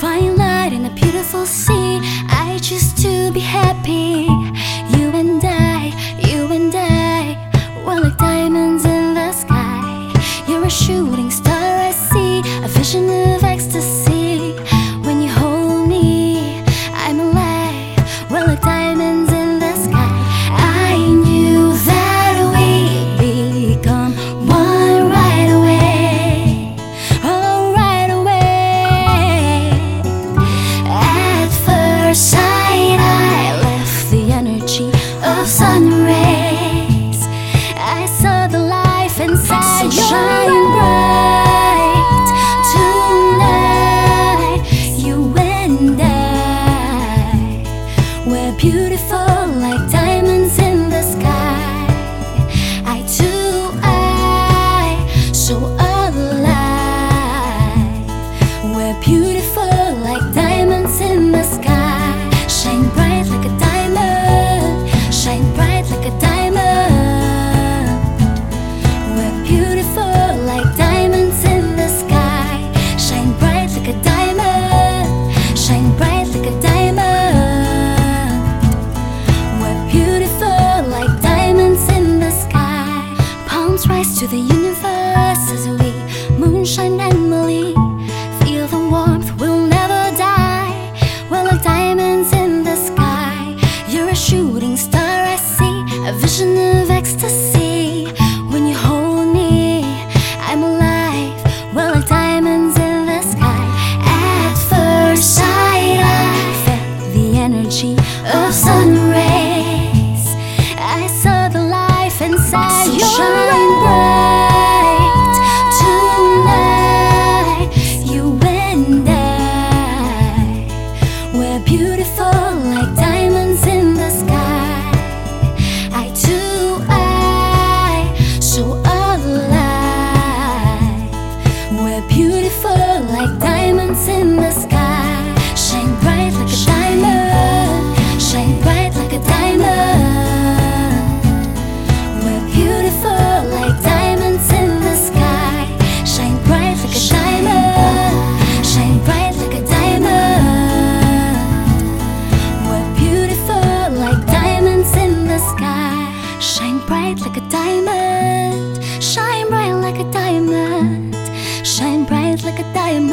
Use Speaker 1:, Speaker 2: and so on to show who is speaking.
Speaker 1: Find light in a beautiful sea. I choose to be happy. You and I, you and I, we're like diamonds in the sky. You're a shooting star I see, a vision
Speaker 2: shine
Speaker 1: Rise to the universe as we moonshine Emily. Feel the warmth, we'll never die. We're like diamonds in the sky. You're a shooting star, I see a vision We're beautiful like diamonds in the sky, shine bright like a diamond. time.